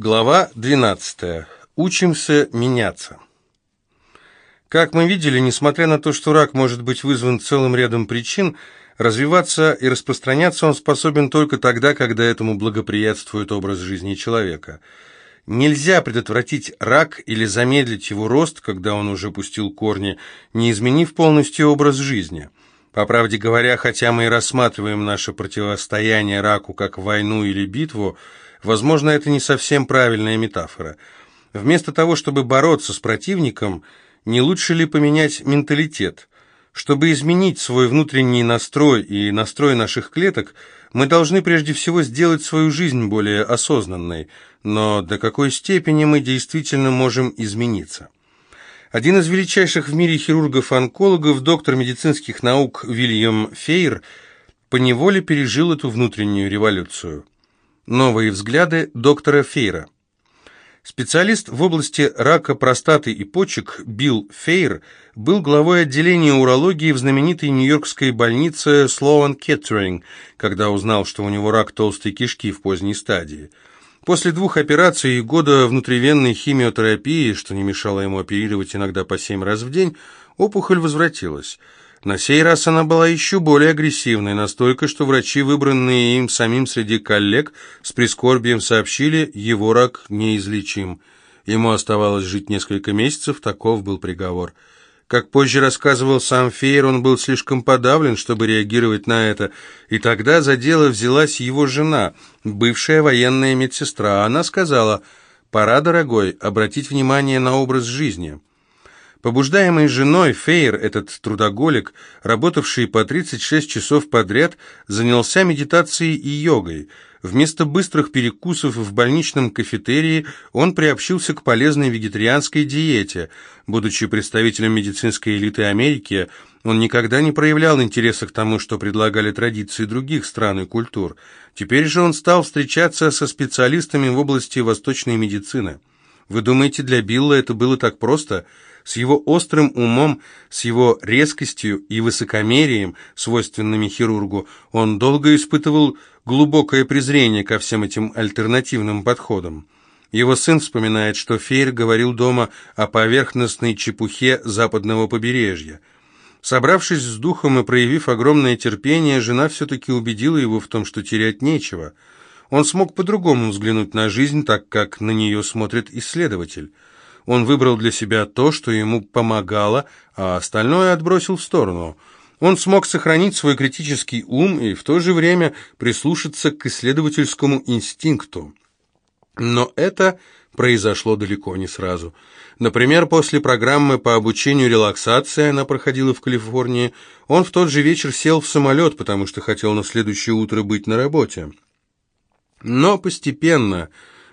Глава 12. Учимся меняться. Как мы видели, несмотря на то, что рак может быть вызван целым рядом причин, развиваться и распространяться он способен только тогда, когда этому благоприятствует образ жизни человека. Нельзя предотвратить рак или замедлить его рост, когда он уже пустил корни, не изменив полностью образ жизни. По правде говоря, хотя мы и рассматриваем наше противостояние раку как войну или битву, Возможно, это не совсем правильная метафора. Вместо того, чтобы бороться с противником, не лучше ли поменять менталитет? Чтобы изменить свой внутренний настрой и настрой наших клеток, мы должны прежде всего сделать свою жизнь более осознанной. Но до какой степени мы действительно можем измениться? Один из величайших в мире хирургов-онкологов, доктор медицинских наук Вильям Фейр, поневоле пережил эту внутреннюю революцию. Новые взгляды доктора Фейра. Специалист в области рака простаты и почек Билл Фейр был главой отделения урологии в знаменитой нью-йоркской больнице Слоан Кеттеринг, когда узнал, что у него рак толстой кишки в поздней стадии. После двух операций и года внутривенной химиотерапии, что не мешало ему оперировать иногда по семь раз в день, опухоль возвратилась – на сей раз она была еще более агрессивной, настолько, что врачи, выбранные им самим среди коллег, с прискорбием сообщили, его рак неизлечим. Ему оставалось жить несколько месяцев, таков был приговор. Как позже рассказывал сам Фейер, он был слишком подавлен, чтобы реагировать на это, и тогда за дело взялась его жена, бывшая военная медсестра. Она сказала, «Пора, дорогой, обратить внимание на образ жизни». Побуждаемый женой, Фейер, этот трудоголик, работавший по 36 часов подряд, занялся медитацией и йогой. Вместо быстрых перекусов в больничном кафетерии он приобщился к полезной вегетарианской диете. Будучи представителем медицинской элиты Америки, он никогда не проявлял интереса к тому, что предлагали традиции других стран и культур. Теперь же он стал встречаться со специалистами в области восточной медицины. Вы думаете, для Билла это было так просто – с его острым умом, с его резкостью и высокомерием, свойственными хирургу, он долго испытывал глубокое презрение ко всем этим альтернативным подходам. Его сын вспоминает, что Фейр говорил дома о поверхностной чепухе западного побережья. Собравшись с духом и проявив огромное терпение, жена все-таки убедила его в том, что терять нечего. Он смог по-другому взглянуть на жизнь, так как на нее смотрит исследователь. Он выбрал для себя то, что ему помогало, а остальное отбросил в сторону. Он смог сохранить свой критический ум и в то же время прислушаться к исследовательскому инстинкту. Но это произошло далеко не сразу. Например, после программы по обучению релаксации, она проходила в Калифорнии, он в тот же вечер сел в самолет, потому что хотел на следующее утро быть на работе. Но постепенно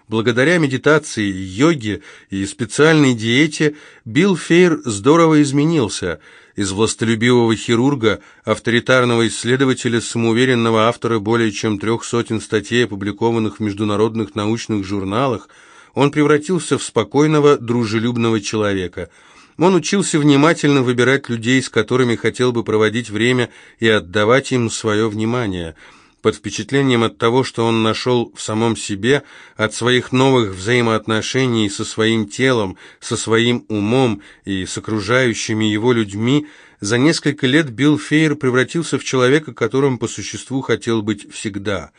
Благодаря медитации, йоге и специальной диете Билл Фейр здорово изменился. Из властолюбивого хирурга, авторитарного исследователя, самоуверенного автора более чем трех сотен статей, опубликованных в международных научных журналах, он превратился в спокойного, дружелюбного человека. Он учился внимательно выбирать людей, с которыми хотел бы проводить время и отдавать им свое внимание – под впечатлением от того, что он нашел в самом себе, от своих новых взаимоотношений со своим телом, со своим умом и с окружающими его людьми, за несколько лет Билл Фейер превратился в человека, которым по существу хотел быть всегда.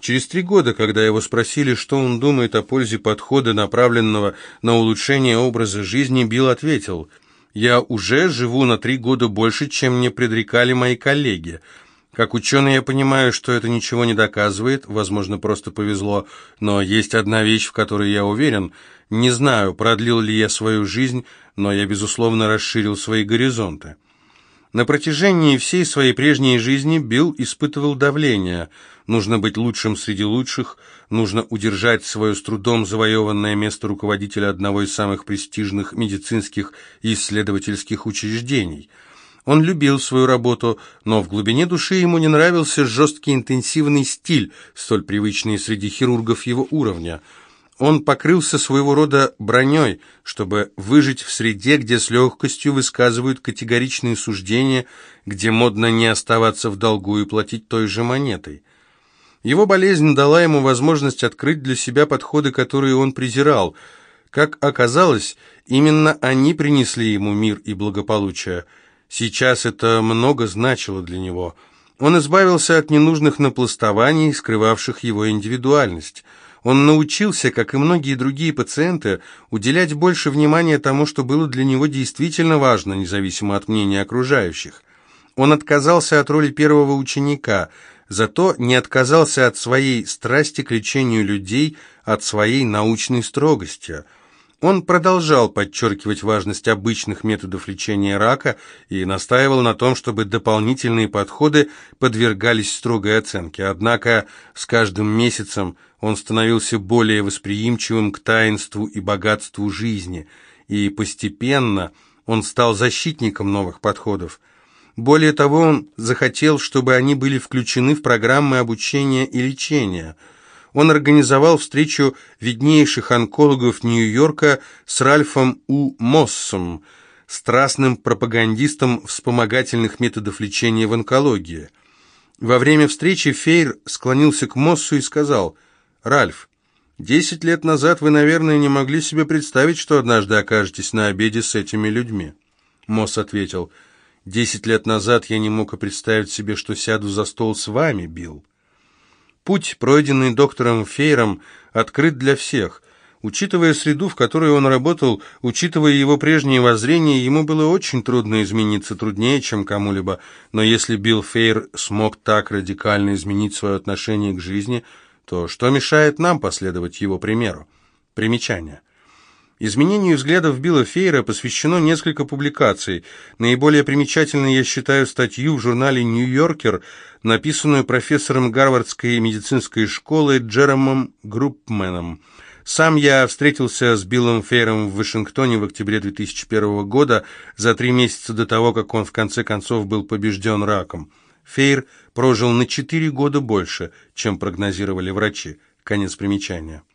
Через три года, когда его спросили, что он думает о пользе подхода, направленного на улучшение образа жизни, Билл ответил – я уже живу на три года больше, чем мне предрекали мои коллеги. Как ученый я понимаю, что это ничего не доказывает, возможно, просто повезло, но есть одна вещь, в которой я уверен. Не знаю, продлил ли я свою жизнь, но я, безусловно, расширил свои горизонты. На протяжении всей своей прежней жизни Билл испытывал давление. Нужно быть лучшим среди лучших, нужно удержать свое с трудом завоеванное место руководителя одного из самых престижных медицинских и исследовательских учреждений – он любил свою работу, но в глубине души ему не нравился жесткий интенсивный стиль, столь привычный среди хирургов его уровня. Он покрылся своего рода броней, чтобы выжить в среде, где с легкостью высказывают категоричные суждения, где модно не оставаться в долгу и платить той же монетой. Его болезнь дала ему возможность открыть для себя подходы, которые он презирал. Как оказалось, именно они принесли ему мир и благополучие. Сейчас это много значило для него. Он избавился от ненужных напластований, скрывавших его индивидуальность. Он научился, как и многие другие пациенты, уделять больше внимания тому, что было для него действительно важно, независимо от мнения окружающих. Он отказался от роли первого ученика – зато не отказался от своей страсти к лечению людей, от своей научной строгости. Он продолжал подчеркивать важность обычных методов лечения рака и настаивал на том, чтобы дополнительные подходы подвергались строгой оценке. Однако с каждым месяцем он становился более восприимчивым к таинству и богатству жизни, и постепенно он стал защитником новых подходов – более того, он захотел, чтобы они были включены в программы обучения и лечения. Он организовал встречу виднейших онкологов Нью-Йорка с Ральфом У. Моссом, страстным пропагандистом вспомогательных методов лечения в онкологии. Во время встречи Фейр склонился к Моссу и сказал, «Ральф, десять лет назад вы, наверное, не могли себе представить, что однажды окажетесь на обеде с этими людьми». Мосс ответил, «Ральф, Десять лет назад я не мог и представить себе, что сяду за стол с вами, Билл. Путь, пройденный доктором Фейром, открыт для всех. Учитывая среду, в которой он работал, учитывая его прежние воззрения, ему было очень трудно измениться, труднее, чем кому-либо. Но если Билл Фейр смог так радикально изменить свое отношение к жизни, то что мешает нам последовать его примеру? Примечание. Изменению взглядов Билла Фейра посвящено несколько публикаций. Наиболее примечательной я считаю статью в журнале «Нью-Йоркер», написанную профессором Гарвардской медицинской школы Джеромом Группменом. Сам я встретился с Биллом Фейром в Вашингтоне в октябре 2001 года, за три месяца до того, как он в конце концов был побежден раком. Фейр прожил на четыре года больше, чем прогнозировали врачи. Конец примечания.